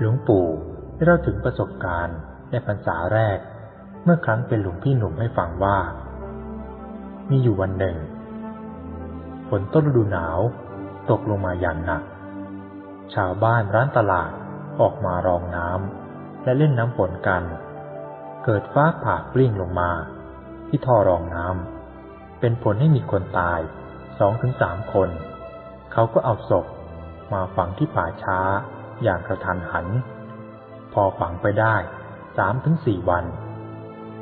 หลวงปู่ได้เล่าถึงประสบการณ์ในพรรษาแรก เมื่อครั้งเป็นหลวงพี่หนุ่มให้ฟังว่า มีอยู่วันหนึ่ง ฝนต้นฤดูหนาว ตกลงมาอย่างหนัก ชาวบ้านร้านตลาดออกมารองน้ำและเล่นน้ำฝนกัน เกิดฟ้าผ่ากลิ้งลงมา ที่ท่อรองน้ำเป็นผลให้มีคนตายสองถึงสามคน เขาก็เอาศพมาฝังที่ป่าช้า อย่างกระทันหัน พอฝังไปได้สามถึงสี่วัน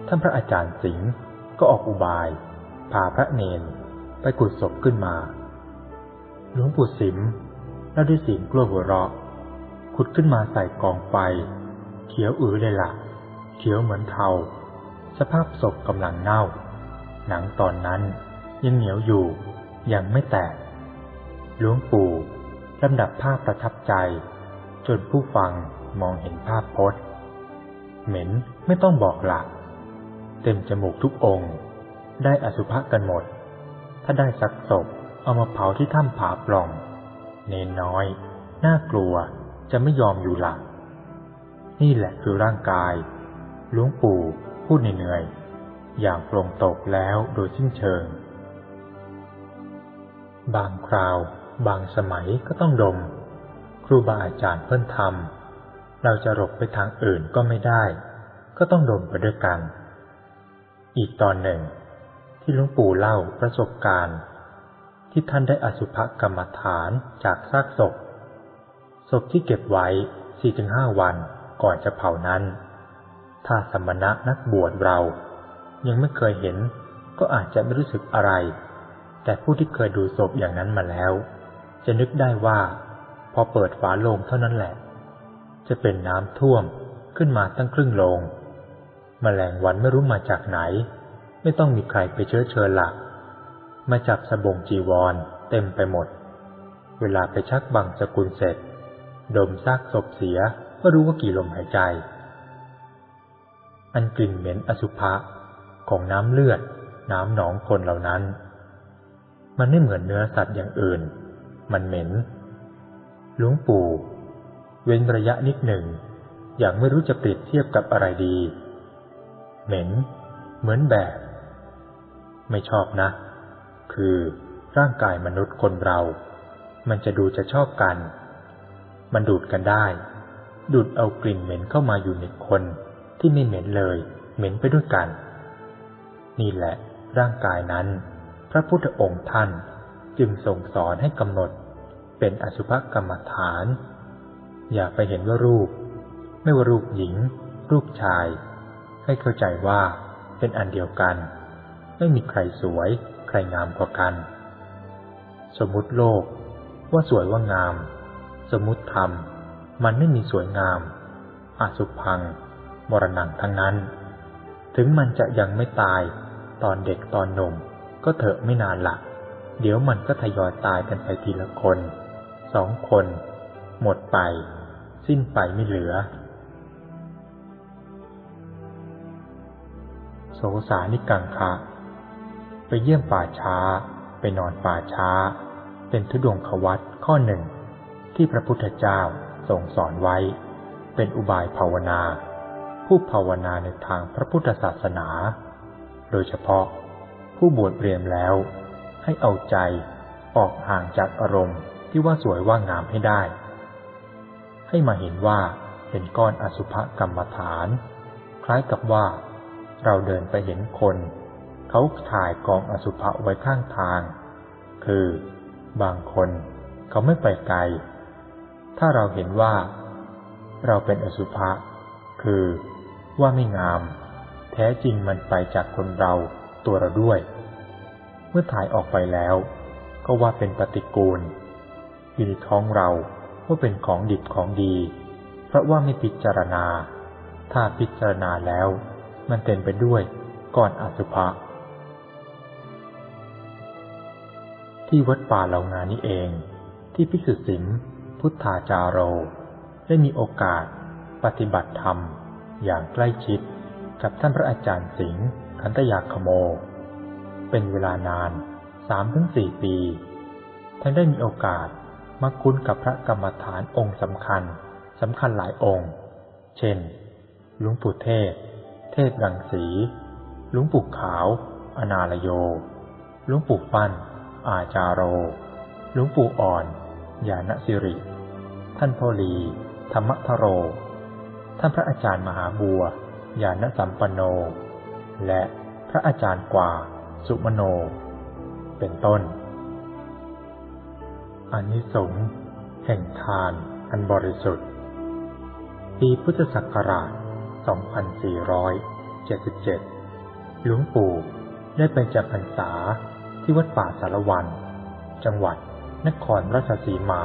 ท่านพระอาจารย์สิงห์ก็ออกอุบาย พาพระเนนไปขุดศพขึ้นมา หลวงปู่สิมแล้วด้วยเสียงกลัวหัวเราะ ขุดขึ้นมาใส่กองไฟ เขียวอือเลยละ่ะ เขียวเหมือนเทา สภาพศพกำลังเน่า หนังตอนนั้นยังเหนียวอยู่ยังไม่แตกหลวงปู่ลำดับภาพประทับใจ จนผู้ฟังมองเห็นภาพพจน์ เหม็นไม่ต้องบอกหลัก เต็มจมูกทุกองค์ ได้อสุภะกันหมด ถ้าได้สักศพเอามาเผาที่ถ้ำผาปล่อง เนนน้อย น่ากลัวจะไม่ยอมอยู่หลัก นี่แหละคือร่างกายหลวงปู่พูดเหนื่อยๆอย่างโปร่งตกแล้วโดยสิ้นเชิง บางคราว บางสมัยก็ต้องดม ครูบาอาจารย์เพิ่นทำเราจะหลบไปทางอื่นก็ไม่ได้ ก็ต้องดมไปด้วยกัน อีกตอนหนึ่ง ที่หลวงปู่เล่าประสบการณ์ ที่ท่านได้อสุภกรรมฐานจากซากศพ ศพที่เก็บไว้สี่ถึงห้าวันก่อนจะเผานั้น ถ้าสมณะนักบวชเรา ยังไม่เคยเห็นก็อาจจะไม่รู้สึกอะไร แต่ผู้ที่เคยดูศพอย่างนั้นมาแล้ว จะนึกได้ว่า พอเปิดฝาโลงเท่านั้นแหละ จะเป็นน้ำท่วมขึ้นมาตั้งครึ่งโลงมแมลงวันไม่รู้มาจากไหน ไม่ต้องมีใครไปเชื้อเชิญหลัก มาจับสบงจีวรเต็มไปหมด เวลาไปชักบังสกุลเสร็จ ดมซากศพเสียก็รู้ว่ากี่ลมหายใจ อันกลิ่นเหม็นอสุภะของน้ำเลือด น้ำหนองคนเหล่านั้น มันไม่เหมือนเนื้อสัตว์อย่างอื่น มันเหม็น หลวงปู่ เว้นระยะนิดหนึ่ง อย่างไม่รู้จะเปรียบเทียบกับอะไรดี เหม็น เหมือนแบบ ไม่ชอบนะ คือร่างกายมนุษย์คนเรา มันจะดูจะชอบกัน มันดูดกันได้ ดูดเอากลิ่นเหม็นเข้ามาอยู่ในคนที่ไม่เหม็นเลย เหม็นไปด้วยกัน นี่แหละ ร่างกายนั้น พระพุทธองค์ท่านจึงทรงสอนให้กำหนด เป็นอสุภกรรมฐาน อย่าไปเห็นว่ารูป ไม่ว่ารูปหญิง รูปชาย ให้เข้าใจว่าเป็นอันเดียวกัน ไม่มีใครสวย ใครงามกว่ากัน สมมุติโลกว่าสวยว่างาม สมมุติธรรม มันไม่มีสวยงามอสุพัง มรณงทั้งนั้น ถึงมันจะยังไม่ตาย ตอนเด็กตอนหนุ่มก็เถอะไม่นานละเดี๋ยวมันก็ทยอยตายกันไปทีละคน สองคน หมดไป สิ้นไปไม่เหลือ โสสานิกังคะ ไปเยี่ยมป่าช้า ไปนอนป่าช้า เป็นทุดงควัตข้อหนึ่ง ที่พระพุทธเจ้าทรงสอนไว้ เป็นอุบายภาวนา ผู้ภาวนาในทางพระพุทธศาสนา โดยเฉพาะผู้บวชเรียมแล้ว ให้เอาใจออกห่างจากอารมณ์ ที่ว่าสวยว่างามให้ได้ ให้มาเห็นว่าเป็นก้อนอสุภกรรมฐาน คล้ายกับว่า เราเดินไปเห็นคน เขาถ่ายกองอสุภะไว้ข้างทาง คือบางคนเขาไม่ไปไกล ถ้าเราเห็นว่า เราเป็นอสุภะคือว่าไม่งาม แท้จริงมันไปจากคนเราตัวเราด้วย เมื่อถ่ายออกไปแล้ว ก็ว่าเป็นปฏิกูล อยู่ในท้องเราว่าเป็นของดิบของดี เพราะว่าไม่พิจารณา ถ้าพิจารณาแล้ว มันเต็มไปด้วยก้อนอสุภะที่วัดป่าเหล่างานี้เอง ที่พิสุสิมพุทธาจารโร ได้มีโอกาสปฏิบัติธรรม อย่างใกล้ชิดกับท่านพระอาจารย์สิงห์คันตยาคโม เป็นเวลานานสามถึงสี่ปีท่านได้มีโอกาส มาคุ้นกับพระกรรมฐานองค์สำคัญสำคัญหลายองค์ เช่น หลวงปู่เทศ เทศรังสี หลวงปู่ขาว อนาลโย หลวงปู่ฟัน อาจารโร หลวงปู่อ่อน ญาณสิริ ท่านพ่อลี ธรรมทโร ท่านพระอาจารย์มหาบัว ญาณสัมปันโน และพระอาจารย์กว่า สุมโน เป็นต้น อานิสงส์แห่งทานอันบริสุทธิ์ ปีพุทธศักราช 2477 หลวงปู่ได้ไปจำพรรษาที่วัดป่าสารวัน จังหวัดนครราชสีมา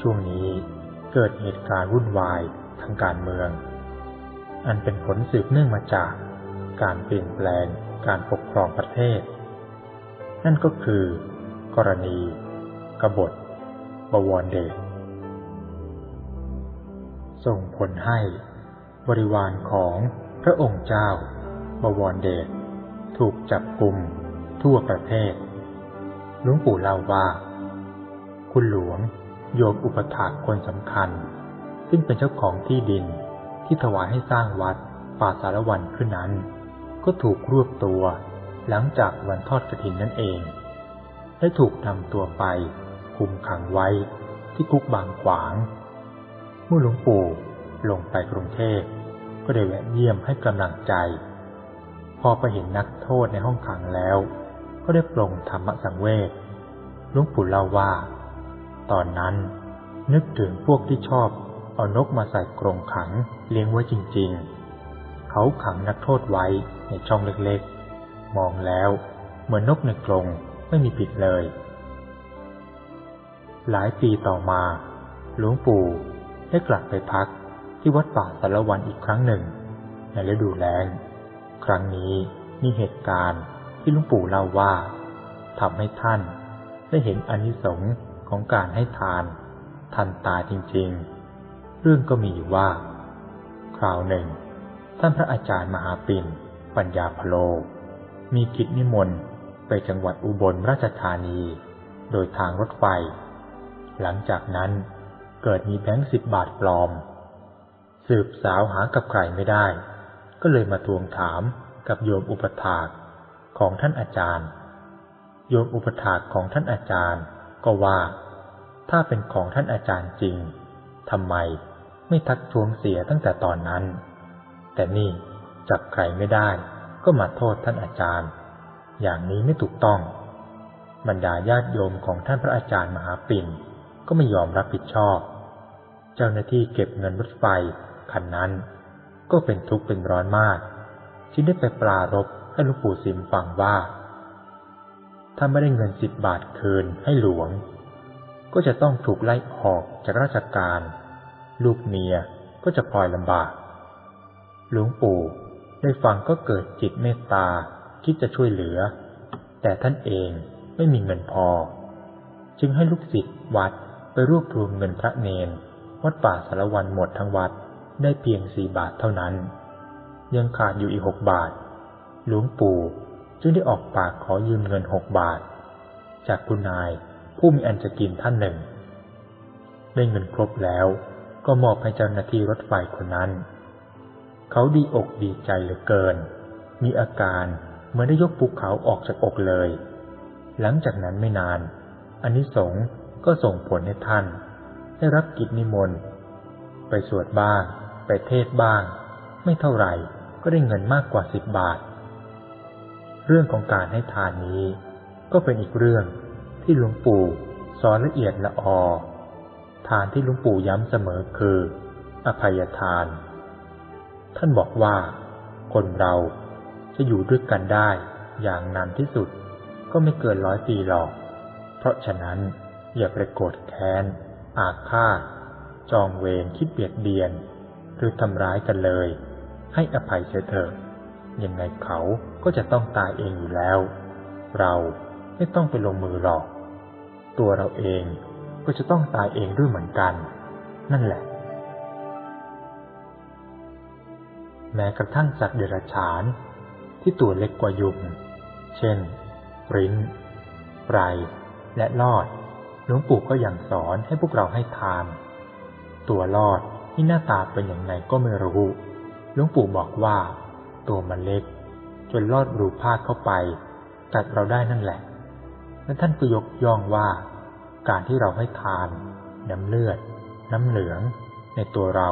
ช่วงนี้เกิดเหตุการณ์วุ่นวายทางการเมือง อันเป็นผลสืบเนื่องมาจากการเปลี่ยนแปลงการปกครองประเทศ นั่นก็คือกรณี กบฏบวรเดชส่งผลให้บริวารของพระองค์เจ้าบวรเดชถูกจับกลุ่มทั่วประเทศหลวงปู่เล่าว่า คุณหลวงโยมอุปถากคนสำคัญ ซึ่งเป็นเจ้าของที่ดินที่ถวายให้สร้างวัดป่าสารวันขึ้นนั้น ก็ถูกรวบตัวหลังจากวันทอดกระถินนั่นเองได้ถูกนำตัวไป คุมขังไว้ที่คุกบางขวาง เมื่อหลวงปู่ลงไปกรุงเทพก็ได้แวะเยี่ยมให้กำลังใจ พอไปเห็นนักโทษในห้องขังแล้ว ก็ได้ปรงธรรมสังเวชหลวงปู่เล่าว่า ตอนนั้นนึกถึงพวกที่ชอบเอานกมาใส่กรงขังเลี้ยงไว้จริง ๆ เขาขังนักโทษไว้ในช่องเล็กๆ มองแล้วเหมือนนกในกรงไม่มีผิดเลย หลายปีต่อมา หลวงปู่ได้กลับไปพักที่วัดป่าสารวันอีกครั้งหนึ่ง ในฤดูแล้ง ครั้งนี้มีเหตุการณ์ที่หลวงปู่เล่าว่าทำให้ท่านได้เห็นอนิสงส์ของการให้ทาน ทันตาจริงๆ เรื่องก็มีอยู่ว่า คราวหนึ่ง ท่านพระอาจารย์มหาปิ่น ปัญญาพโล มีกิจนิมนต์ไปจังหวัดอุบลราชธานี โดยทางรถไฟ หลังจากนั้นเกิดมีแบงค์สิบบาทปลอม สืบสาวหากับใครไม่ได้ ก็เลยมาทวงถามกับโยมอุปถากของท่านอาจารย์ โยมอุปถากของท่านอาจารย์ ก็ว่า ถ้าเป็นของท่านอาจารย์จริงทำไมไม่ทักทวงเสียตั้งแต่ตอนนั้น แต่นี่จับใครไม่ได้ ก็มาโทษท่านอาจารย์ อย่างนี้ไม่ถูกต้อง บรรดาญาติโยมของท่านพระอาจารย์มหาปิ่น ก็ไม่ยอมรับผิดชอบ เจ้าหน้าที่เก็บเงินรถไฟคันนั้น ก็เป็นทุกข์เป็นร้อนมาก จึงได้ไปปลารบให้หลวงปู่สิมฟังว่า ถ้าไม่ได้เงินสิบบาทคืนให้หลวง ก็จะต้องถูกไล่ออกจากราชการ ลูกเมียก็จะพลอยลำบาก หลวงปู่ได้ฟังก็เกิดจิตเมตตาคิดจะช่วยเหลือ แต่ท่านเองไม่มีเงินพอ จึงให้ลูกศิษย์วัด ไปรวบรวมเงินพระเนน วัดป่าสารวันหมดทั้งวัดได้เพียงสี่บาทเท่านั้น ยังขาดอยู่อีกหกบาท หลวงปู่จึงได้ออกปากขอยืมเงินหกบาท จากคุณนายผู้มีอันจะกินท่านหนึ่ง ได้เงินครบแล้วก็มอบให้เจ้าหน้าที่รถไฟคนนั้น เขาดีอกดีใจเหลือเกิน มีอาการเหมือนได้ยกภูเขาออกจากอกเลย หลังจากนั้นไม่นานอนนี้สง ก็ส่งผลให้ท่าน ได้รับกิจนิมนต์ไปสวดบ้าง ไปเทศบ้าง ไม่เท่าไหร่ก็ได้เงินมากกว่าสิบบาท เรื่องของการให้ทานนี้ ก็เป็นอีกเรื่องที่หลวงปู่สอนละเอียดละออทานที่หลวงปู่ย้ำเสมอคือ อภัยทาน ท่านบอกว่า คนเราจะอยู่ด้วยกันได้อย่างนานที่สุด ก็ไม่เกินร้อยปีหรอก เพราะฉะนั้น อย่าไปโกรธแค้น อาฆาต จองเวรคิดเบียดเบียน หรือทำร้ายกันเลย ให้อภัยเสียเถอะยังไงเขาก็จะต้องตายเองอยู่แล้ว เราไม่ต้องไปลงมือหรอก ตัวเราเองก็จะต้องตายเองด้วยเหมือนกัน นั่นแหละ แม้กระทั่งสัตว์เดรัจฉาน ที่ตัวเล็กกว่ายุง เช่น ริ้นไรและลอด หลวงปู่ก็ยังสอนให้พวกเราให้ทาน ตัวรอดที่หน้าตาเป็นอย่างไรก็ไม่รู้ หลวงปู่บอกว่า ตัวมันเล็ก จนลอดรูผ้าเข้าไป กัดเราได้นั่นแหละ และท่านก็ยกย่องว่า การที่เราให้ทาน น้ำเลือด น้ำเหลือง ในตัวเรา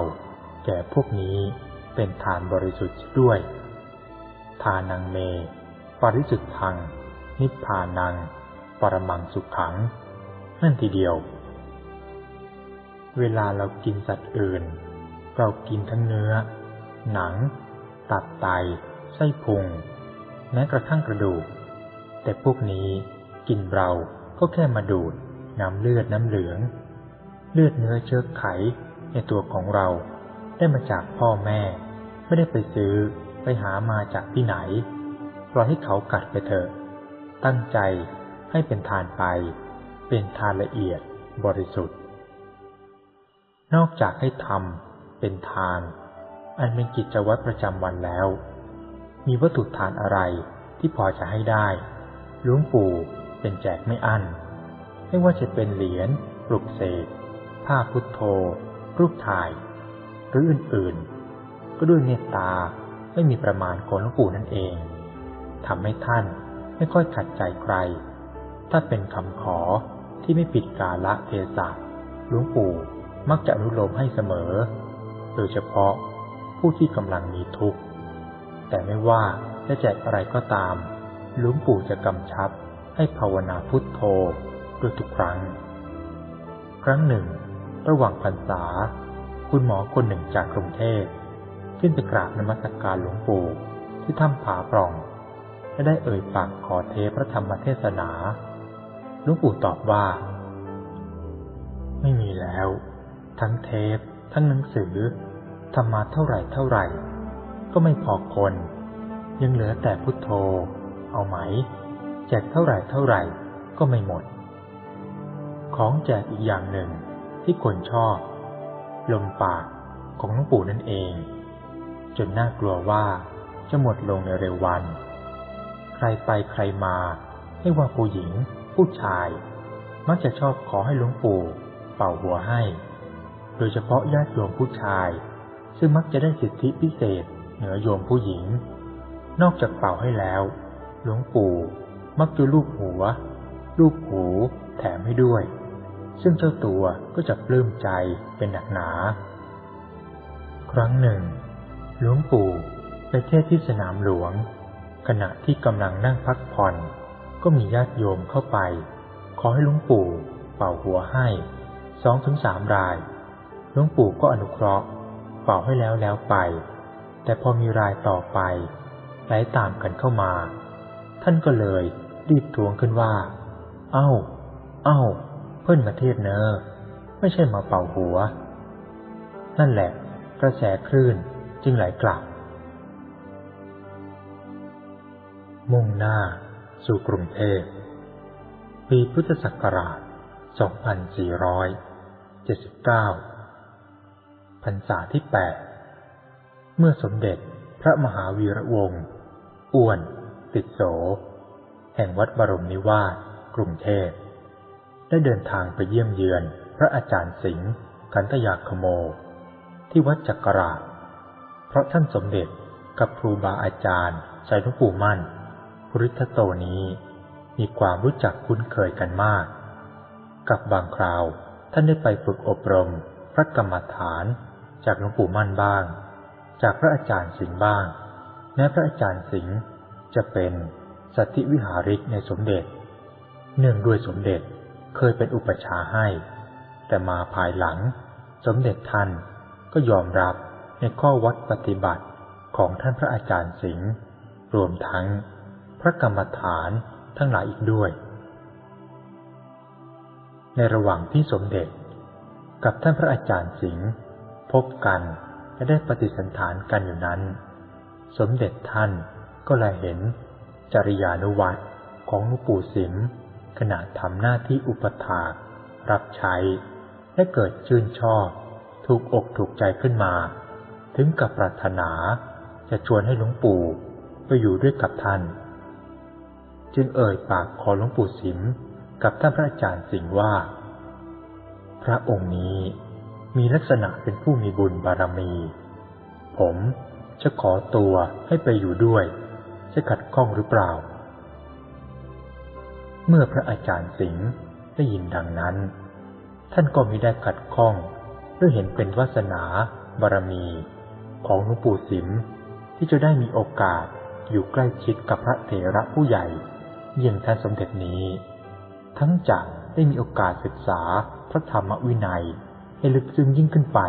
แก่พวกนี้เป็นทานบริสุทธิ์ด้วย ทานังเม ปริสุทธัง นิพพานัง ปรมังสุขขัง นั่นทีเดียว เวลาเรากินสัตว์อื่น เรากินทั้งเนื้อ หนัง ตับไต ไส้พุง แม้กระทั่งกระดูก แต่พวกนี้กินเราก็แค่มาดูดน้ำเลือดน้ำเหลือง เลือดเนื้อเชื้อไขในตัวของเราได้มาจากพ่อแม่ ไม่ได้ไปซื้อไปหามาจากที่ไหน ปล่อยให้เขากัดไปเถอะ ตั้งใจให้เป็นทานไป เป็นทานละเอียดบริสุทธิ์ นอกจากให้ทำเป็นทาน อันเป็นกิจวัตรประจำวันแล้ว มีวัตถุทานอะไรที่พอจะให้ได้หลวงปู่เป็นแจกไม่อั้น ไม่ว่าจะเป็นเหรียญปลุกเสกผ้าพุทโธ รูปถ่าย หรืออื่นๆ ก็ด้วยเมตตาไม่มีประมาณของหลวงปู่นั่นเองทำให้ท่านไม่ค่อยขัดใจใคร ถ้าเป็นคำขอ ที่ไม่ผิดกาละเทศะหลวงปู่มักจะอนุโลมให้เสมอ โดยเฉพาะผู้ที่กำลังมีทุกข์ แต่ไม่ว่าจะแจกอะไรก็ตาม หลวงปู่จะกำชับให้ภาวนาพุทโธด้วยทุกครั้ง ครั้งหนึ่ง ระหว่างพรรษา คุณหมอคนหนึ่งจากกรุงเทพขึ้นไปกราบนมัสกการหลวงปู่ที่ถ้ำผาปล่องและได้เอ่ยปากขอเทพระธรรมเทศนา หลวงปู่ตอบว่า ไม่มีแล้ว ทั้งเทป ทั้งหนังสือทำมาเท่าไหร่เท่าไหร่ ก็ไม่พอคน ยังเหลือแต่พุทโธ เอาไหม แจกเท่าไหร่เท่าไหร่ก็ไม่หมด ของแจกอีกอย่างหนึ่งที่คนชอบ ลมปากของหลวงปู่นั่นเอง จนน่ากลัวว่าจะหมดลงในเร็ววัน ใครไปใครมา ไม่ว่าผู้หญิง ผู้ชาย มักจะชอบขอให้หลวงปู่เป่าหัวให้ โดยเฉพาะญาติโยมผู้ชาย ซึ่งมักจะได้สิทธิพิเศษเหนือโยมผู้หญิง นอกจากเป่าให้แล้ว หลวงปู่มักจะลูบหัว ลูบหูแถมให้ด้วย ซึ่งเจ้าตัวก็จะปลื้มใจเป็นหนักหนา ครั้งหนึ่ง หลวงปู่ไปเทศที่สนามหลวง ขณะที่กำลังนั่งพักผ่อน ก็มีญาติโยมเข้าไป ขอให้หลวงปู่เป่าหัวให้สองถึงสามรายหลวงปู่ก็อนุเคราะห์ เป่าให้แล้วแล้วไป แต่พอมีรายต่อไปไหลตามกันเข้ามา ท่านก็เลยรีบทวงขึ้นว่า เอ้า เอ้า เพิ่นมาเทศเนอไม่ใช่มาเป่าหัว นั่นแหละ กระแสคลื่นจึงไหลกลับ มุ่งหน้า สู่กรุงเทพ ปีพุทธศักราช 2479 พรรษาที่ 8 เมื่อสมเด็จพระมหาวีระวงศ์อ้วน ติดโส แห่งวัดบรมนิวาสกรุงเทพ ได้เดินทางไปเยี่ยมเยือนพระอาจารย์สิงห์กันตยาคโม ที่วัดจักราช เพราะท่านสมเด็จกับครูบาอาจารย์ใจหลวงปู่มั่น ภูริทัตโตนี้ มีความรู้จักคุ้นเคยกันมาก กับบางคราวท่านได้ไปฝึกอบรม พระกรรมฐานจากหลวงปู่มั่นบ้าง จากพระอาจารย์สิงห์บ้าง แม้พระอาจารย์สิงห์จะเป็นสัติวิหาริกในสมเด็จ เนื่องด้วยสมเด็จเคยเป็นอุปชาให้ แต่มาภายหลังสมเด็จท่านก็ยอมรับในข้อวัดปฏิบัติของท่านพระอาจารย์สิงห์รวมทั้ง ระกรรมฐานทั้งหลายอีกด้วย ในระหว่างที่สมเด็จกับท่านพระอาจารย์สิงห์พบกันและได้ปฏิสันฐานกันอยู่นั้น สมเด็จท่านก็ลเห็นจริยานุวัตของหลวงปู่สิมขณะทำหน้าที่อุปถากรับใช้และเกิดชื่นชอบถูกอกถูกใจขึ้นมา ถึงกับปรารถนาจะชวนให้หลวงปู่ไปอยู่ด้วยกับท่าน จึงเอ่ยปากขอหลวงปู่สิมกับท่านพระอาจารย์สิงห์ว่า พระองค์นี้มีลักษณะเป็นผู้มีบุญบารมี ผมจะขอตัวให้ไปอยู่ด้วย จะขัดข้องหรือเปล่า เมื่อพระอาจารย์สิงห์ได้ยินดังนั้น ท่านก็มิได้ขัดข้องด้วยเห็นเป็นวาสนาบารมีของหลวงปู่สิมที่จะได้มีโอกาสอยู่ใกล้ชิดกับพระเถระผู้ใหญ่ เยี่ยงท่านสมเด็จนี้ ทั้งจะได้มีโอกาสศึกษาพระธรรมวินัยให้ลึกซึ้งยิ่งขึ้นไป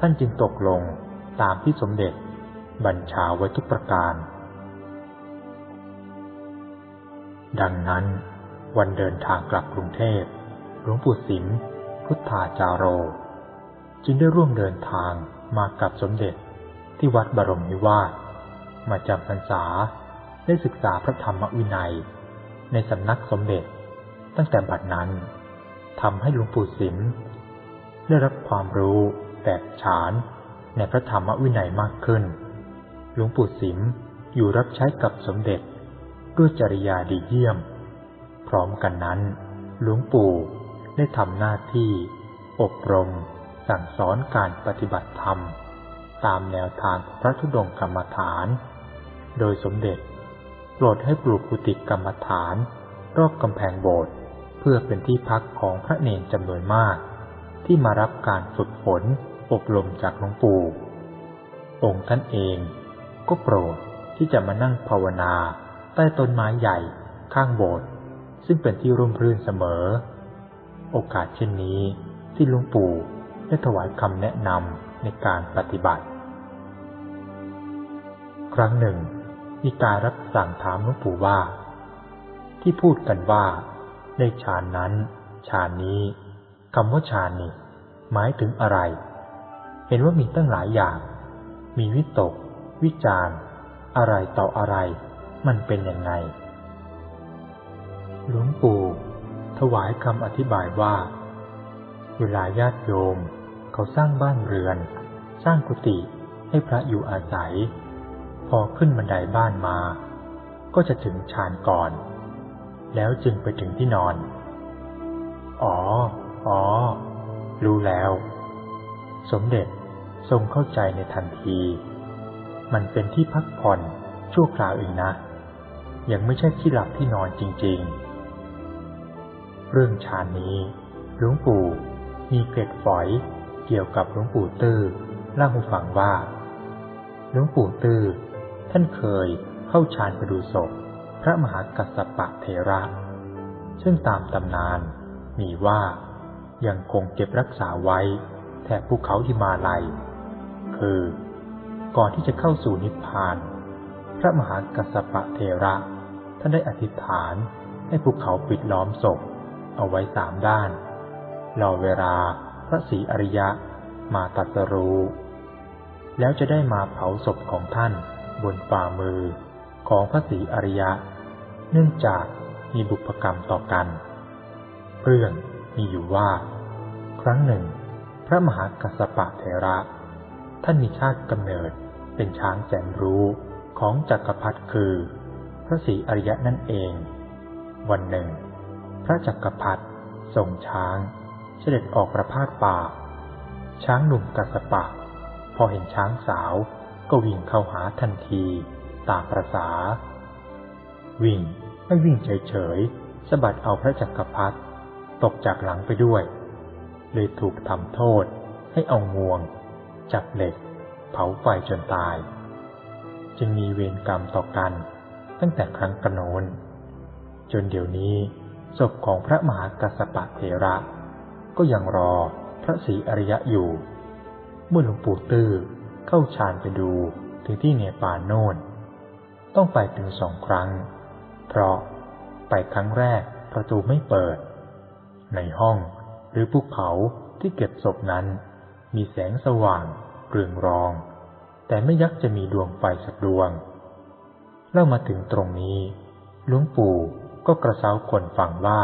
ท่านจึงตกลงตามที่สมเด็จบัญชาไว้ทุกประการ ดังนั้นวันเดินทางกลับกรุงเทพหลวงปู่สิมพุทธาจารโร จึงได้ร่วมเดินทางมากับสมเด็จที่วัดบรมนิวาสมาจำพรรษา ได้ศึกษาพระธรรมวินัย ในสำนักสมเด็จ ตั้งแต่บัดนั้นทำให้หลวงปู่สิมได้รับความรู้แตกฉานในพระธรรมวินัยมากขึ้น หลวงปู่สิมอยู่รับใช้กับสมเด็จด้วยจริยาดีเยี่ยม พร้อมกันนั้น หลวงปู่ได้ทำหน้าที่ อบรม สั่งสอนการปฏิบัติธรรม ตามแนวทางพระธุดงกรรมฐาน โดยสมเด็จ โปรดให้ปลูกกุฏิกรรมฐาน รอบกำแพงโบสถ์เพื่อเป็นที่พักของพระเนนจำนวนมาก ที่มารับการฝึกฝนอบรมจากหลวงปู่ องค์ท่านเองก็โปรดที่จะมานั่งภาวนา ใต้ต้นไม้ใหญ่ข้างโบสถ์ซึ่งเป็นที่ร่มรื่นเสมอ โอกาสเช่นนี้ที่หลวงปู่ได้ถวายคำแนะนำในการปฏิบัติ ครั้งหนึ่ง มีการรับสั่งถามหลวงปู่ว่า ที่พูดกันว่า ในฌานนั้นฌานนี้คำว่าฌานนี่หมายถึงอะไร เห็นว่ามีตั้งหลายอย่าง มีวิตก วิจารอะไรต่ออะไร มันเป็นยังไง หลวงปู่ ถวายคำอธิบายว่าเวลาญาติโยม เขาสร้างบ้านเรือน สร้างกุฏิให้พระอยู่อาศัย พอขึ้นบันไดบ้านมา ก็จะถึงชานก่อน แล้วจึงไปถึงที่นอน อ๋อ อ๋อ รู้แล้ว สมเด็จทรงเข้าใจในทันที มันเป็นที่พักผ่อนชั่วคราวเองนะ ยังไม่ใช่ที่หลับที่นอนจริง ๆ เรื่องชานนี้หลวงปู่มีเกร็ดฝอยเกี่ยวกับหลวงปู่ตื้อเล่าให้ฟังว่าหลวงปู่ตื้อ ท่านเคยเข้าฌานไปดูศพ พระมหากัสสปะเทระซึ่งตามตำนานมีว่ายังคงเก็บรักษาไว้แถบภูเขาหิมาลัย คือก่อนที่จะเข้าสู่นิพพาน พระมหากัสสปะเทระท่านได้อธิษฐานให้ภูเขาปิดล้อมศพ เอาไว้สามด้าน รอเวลาพระศรีอริยะมาตัดสรู้ แล้วจะได้มาเผาศพของท่าน บนฝ่ามือของพระศรีอริยะ เนื่องจากมีบุพกรรมต่อกัน เรื่องมีอยู่ว่า ครั้งหนึ่ง พระมหากัสสปะเทระ ท่านมีชาติกำเนิดเป็นช้างแสนรู้ของจักรพรรดิคือ พระศรีอริยะนั่นเอง วันหนึ่ง พระจักรพรรดิทรงช้าง เสด็จออกประพาสป่า ช้างหนุ่มกัสปะ พอเห็นช้างสาว ก็วิ่งเข้าหาทันทีตามประษา วิ่งไม่วิ่งเฉยๆสะบัดเอาพระจักรพรรดิตกจากหลังไปด้วย เลยถูกทำโทษให้เอางวง จับเหล็ก เผาไฟจนตาย จึงมีเวรกรรมต่อกันตั้งแต่ครั้งกระโนน จนเดี๋ยวนี้ศพของพระมหากัสสปะเถระ ก็ยังรอพระศรีอริยะอยู่ เมื่อหลวงปู่ตื้อ เข้าฌานไปดูถึงที่เนปาลโน่น ต้องไปถึงสองครั้ง เพราะไปครั้งแรกประตูไม่เปิด ในห้องหรือภูเขาที่เก็บศพนั้น มีแสงสว่างเรืองรอง แต่ไม่ยักจะมีดวงไฟสักดวง เล่ามาถึงตรงนี้หลวงปู่ก็กระเซ้าคนฟังว่า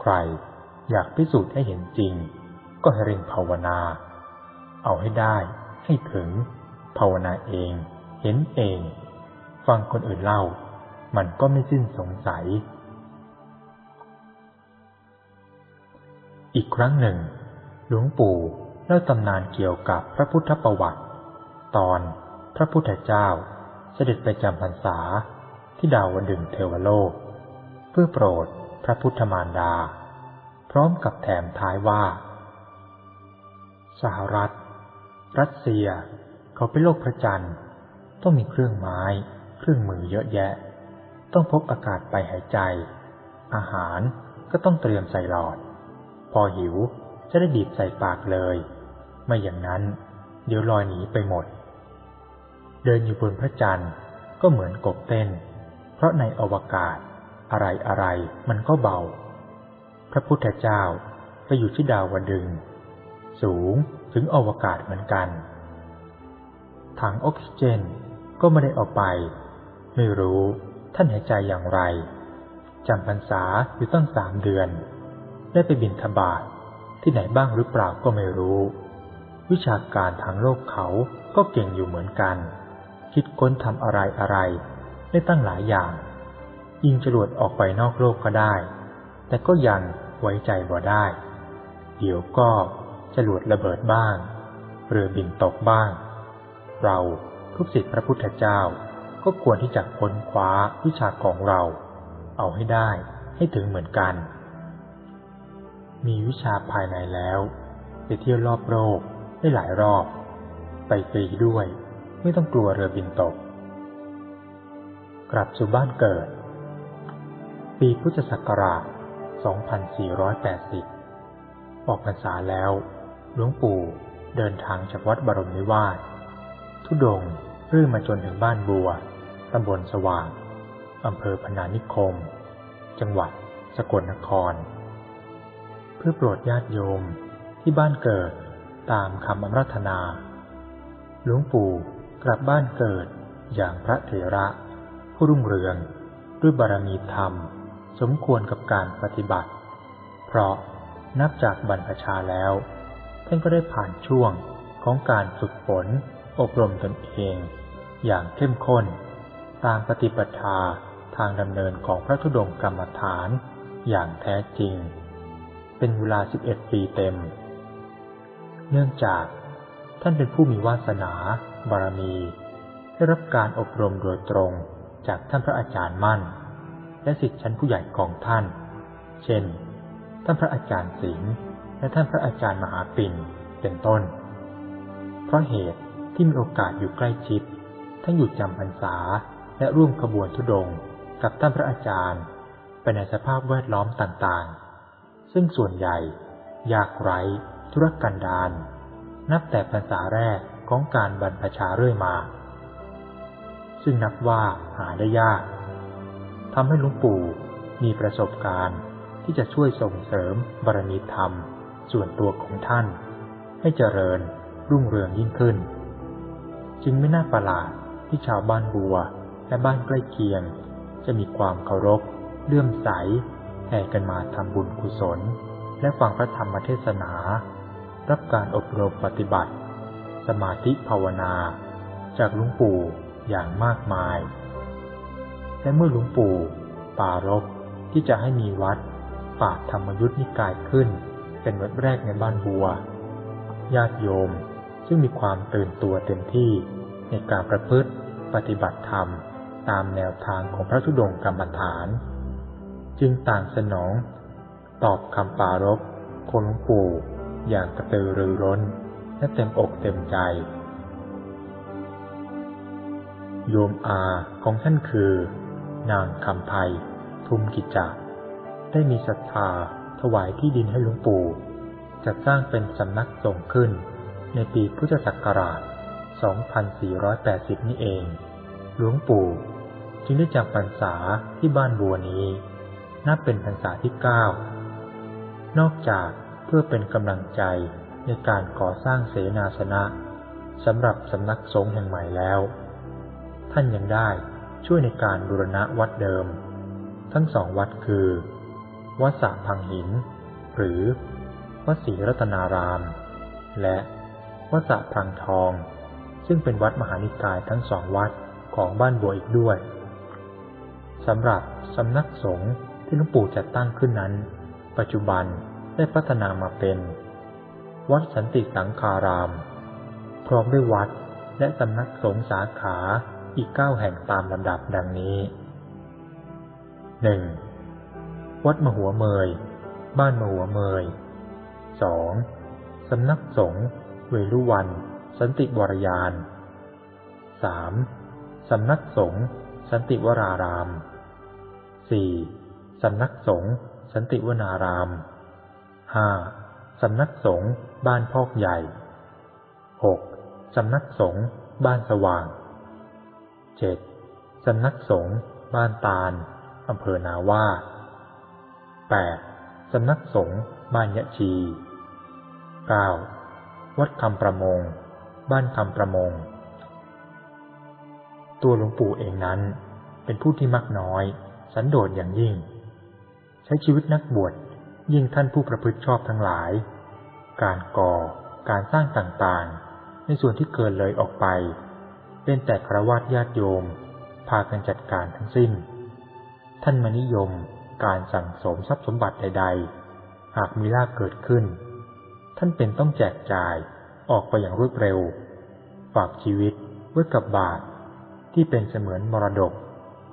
ใครอยากพิสูจน์ให้เห็นจริง ก็ให้เร่งภาวนา เอาให้ได้ ให้ถึงภาวนาเอง เห็นเอง ฟังคนอื่นเล่า มันก็ไม่สิ้นสงสัย อีกครั้งหนึ่งหหลวงปู่เล่าตำนานเกี่ยวกับพระพุทธประวัติ ตอนพระพุทธเจ้าเสด็จไปจำพรรษาที่ดาวดึงเทวโลก เพื่อโปรดพระพุทธมารดา พร้อมกับแถมท้ายว่า สหรัฐ รัสเซีย เขาเป็นโลกพระจันทร์ ต้องมีเครื่องไม้ เครื่องมือเยอะแยะ ต้องพกอากาศไปหายใจ อาหารก็ต้องเตรียมใส่หลอด พอหิวจะได้บีบใส่ปากเลย ไม่อย่างนั้น เดี๋ยวลอยหนีไปหมด เดินอยู่บนพระจันทร์ก็เหมือนกบเต้น เพราะในอวกาศอะไรอะไรมันก็เบา พระพุทธเจ้าไปอยู่ที่ดาวดึง สูง ถึงอวกาศเหมือนกัน ถังออกซิเจนก็ไม่ได้เอาไป ไม่รู้ท่านหายใจอย่างไรจำพรรษาอยู่ตั้งสามเดือน ได้ไปบินทบาทที่ไหนบ้างหรือเปล่าก็ไม่รู้ วิชาการทางโลกเขาก็เก่งอยู่เหมือนกัน คิดค้นทำอะไรอะไรได้ตั้งหลายอย่าง ยิงจรวดออกไปนอกโลกก็ได้ แต่ก็ยังไว้ใจบ่ได้ เดี๋ยวก็ จรวดระเบิดบ้าง เรือบินตกบ้าง เราทุกสิทธิพระพุทธเจ้าก็ควรที่จะค้นคว้าวิชาของเรา เอาให้ได้ให้ถึงเหมือนกัน มีวิชาภายในแล้วไปเที่ยวรอบโลกได้หลายรอบ ไปฟรีด้วย ไม่ต้องกลัวเรือบินตก กลับสู่บ้านเกิด ปีพุทธศักราช 2480 ออกพรรษาแล้ว หลวงปู่เดินทางจากวัดบรมนิวาสทุดงเรื่อยมาจนถึงบ้านบัวตำบลสว่าง อำเภอพนานิคม จังหวัดสกลนคร เพื่อโปรดญาติโยมที่บ้านเกิดตามคำอำรัธนา หลวงปู่กลับบ้านเกิดอย่างพระเถระ ผู้รุ่งเรืองด้วยบารมีธรรม สมควรกับการปฏิบัติ เพราะนับจากบรรพชาแล้ว ท่านก็ได้ผ่านช่วงของการฝึกฝนอบรมตนเอง อย่างเข้มข้น ตามปฏิปทาทางดำเนินของพระธุดงกรรมฐานอย่างแท้จริง เป็นเวลาสิบเอ็ดปีเต็ม เนื่องจากท่านเป็นผู้มีวาสนาบารมี ได้รับการอบรมโดยตรงจากท่านพระอาจารย์มั่น และสิทธิชั้นผู้ใหญ่ของท่าน เช่น ท่านพระอาจารย์สิงห์ และท่านพระอาจารย์มหาปิ่นเป็นต้น เพราะเหตุที่มีโอกาสอยู่ใกล้ชิด ทั้งอยู่จำพรรษาและร่วมขบวนทุดงกับท่านพระอาจารย์ไปในสภาพแวดล้อมต่างๆ ซึ่งส่วนใหญ่ ยากไร้ ธุรกันดารนับแต่ภาษาแรกของการบรรพชาเรื่อยมา ซึ่งนับว่าหาได้ยากทำให้หลวงปู่มีประสบการณ์ที่จะช่วยส่งเสริมบารมีธรรม ส่วนตัวของท่าน ให้เจริญรุ่งเรืองยิ่งขึ้น จึงไม่น่าประหลาดที่ชาวบ้านบัวและบ้านใกล้เคียง จะมีความเคารพเลื่อมใสแห่กันมาทำบุญกุศล และฟังพระธรรมเทศนา รับการอบรมปฏิบัติ สมาธิภาวนา จากหลวงปู่อย่างมากมาย และเมื่อหลวงปู่ปารบที่จะให้มีวัดป่าธรรมยุทธนิกายขึ้น เป็นวัดแรกในบ้านบัว ญาติโยมซึ่งมีความตื่นตัวเต็มที่ในการประพฤติปฏิบัติธรรมตามแนวทางของพระธุดงกรรมฐาน จึงต่างสนอง ตอบคำปารบคนหลวงปู่อย่างกระตือรือร้น และเต็มอกเต็มใจ โยมอาของท่านคือ นางคำไพทุมกิจจาได้มีศรัทธา ถวายที่ดินให้หลวงปู่ จัดสร้างเป็นสำนักสงฆ์ขึ้น ในปีพุทธศักราช 2480 นี่เอง หลวงปู่จึงได้จำพรรษาที่บ้านบัวนี้ นับเป็นพรรษาที่เก้านอกจากเพื่อเป็นกำลังใจในการก่อสร้างเสนาสนะสำหรับสำนักสงฆ์แห่งใหม่แล้ว ท่านยังได้ช่วยในการบูรณะวัดเดิม ทั้งสองวัดคือ วัดสะพังหิน หรือวัดศรีรัตนาราม และวัดสะพังทอง ซึ่งเป็นวัดมหานิกายทั้งสองวัดของบ้านบัวอีกด้วยสำหรับสำนักสงฆ์ที่หลวงปู่จัดตั้งขึ้นนั้น ปัจจุบันได้พัฒนามาเป็น วัดสันติสังคาราม พร้อมด้วยวัดและสำนักสงฆ์สาขาอีกเก้าแห่งตามลำดับดังนี้หนึ่ง วัดมหัวเมย บ้านมหัวเมยสองสำนักสงฆ์เวลุวัน สันติวรยานสามสำนักสงฆ์สันติวรารามสี่สำนักสงฆ์สันติวนารามห้าสำนักสงฆ์บ้านพอกใหญ่หกสำนักสงฆ์บ้านสว่างเจ็ดสำนักสงฆ์บ้านตาลอำเภอนาว่า แปดสำนักสงฆ์บ้านยะชีเก้าวัดคำประมง บ้านคำประมง ตัวหลวงปู่เองนั้น เป็นผู้ที่มักน้อย สันโดษอย่างยิ่ง ใช้ชีวิตนักบวชยิ่งท่านผู้ประพฤติชอบทั้งหลาย การก่อ การสร้างต่างๆ ในส่วนที่เกินเลยออกไป เป็นแต่ครวญญาติโยม พากันจัดการทั้งสิ้น ท่านมนิยม การสั่งสมทรัพย์สมบัติใด ๆ หากมีลาภเกิดขึ้น ท่านเป็นต้องแจกจ่ายออกไปอย่างรวดเร็ว ฝากชีวิตไว้กับบาตรที่เป็นเสมือนมรดก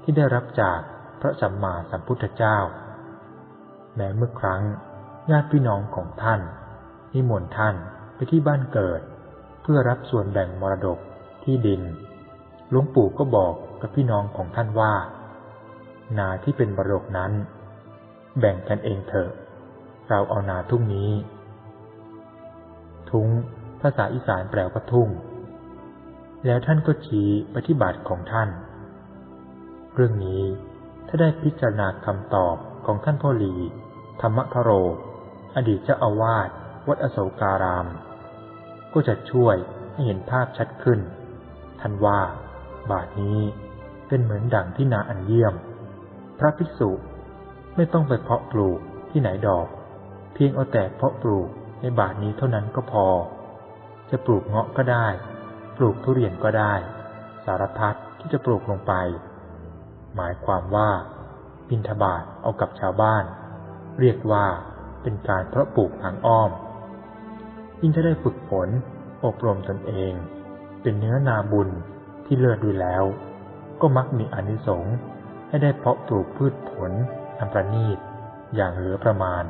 ที่ได้รับจากพระสัมมาสัมพุทธเจ้า แม้เมื่อครั้งญาติพี่น้องของท่าน นิมนต์ท่านไปที่บ้านเกิด เพื่อรับส่วนแบ่งมรดกที่ดินหลวงปู่ก็บอกกับพี่น้องของท่านว่า นาที่เป็นมรดกนั้น แบ่งกันเองเถอะ เราเอานาทุ่งนี้ ทุ้ง ภาษาอีสานแปลว่าทุ่ง แล้วท่านก็ชี้ปที่บาทของท่าน เรื่องนี้ถ้าได้พิจารณาคำตอบของท่านพ่อหลี ธรรมทโร อดีตเจ้าอาวาสวัดอโศการาม ก็จะช่วยให้เห็นภาพชัดขึ้น ท่านว่า บาทนี้เป็นเหมือนดั่งที่นาอันเยี่ยม พระภิกษุ ไม่ต้องไปเพาะปลูกที่ไหนดอก เพียงเอาแต่เพาะปลูกในบาทนี้เท่านั้นก็พอ จะปลูกเงาะก็ได้ ปลูกทุเรียนก็ได้ สารพัดที่จะปลูกลงไป หมายความว่าบินทบาทเอากับชาวบ้าน เรียกว่าเป็นการเพาะปลูกทางอ้อม ยิ่งจะได้ฝึกฝนอบรมตนเอง เป็นเนื้อนาบุญที่เลิศดูแล้ว ก็มักมีอนิสงส์ให้ได้เพาะปลูกพืชผล อันประณีตอย่างเหลือประมาณ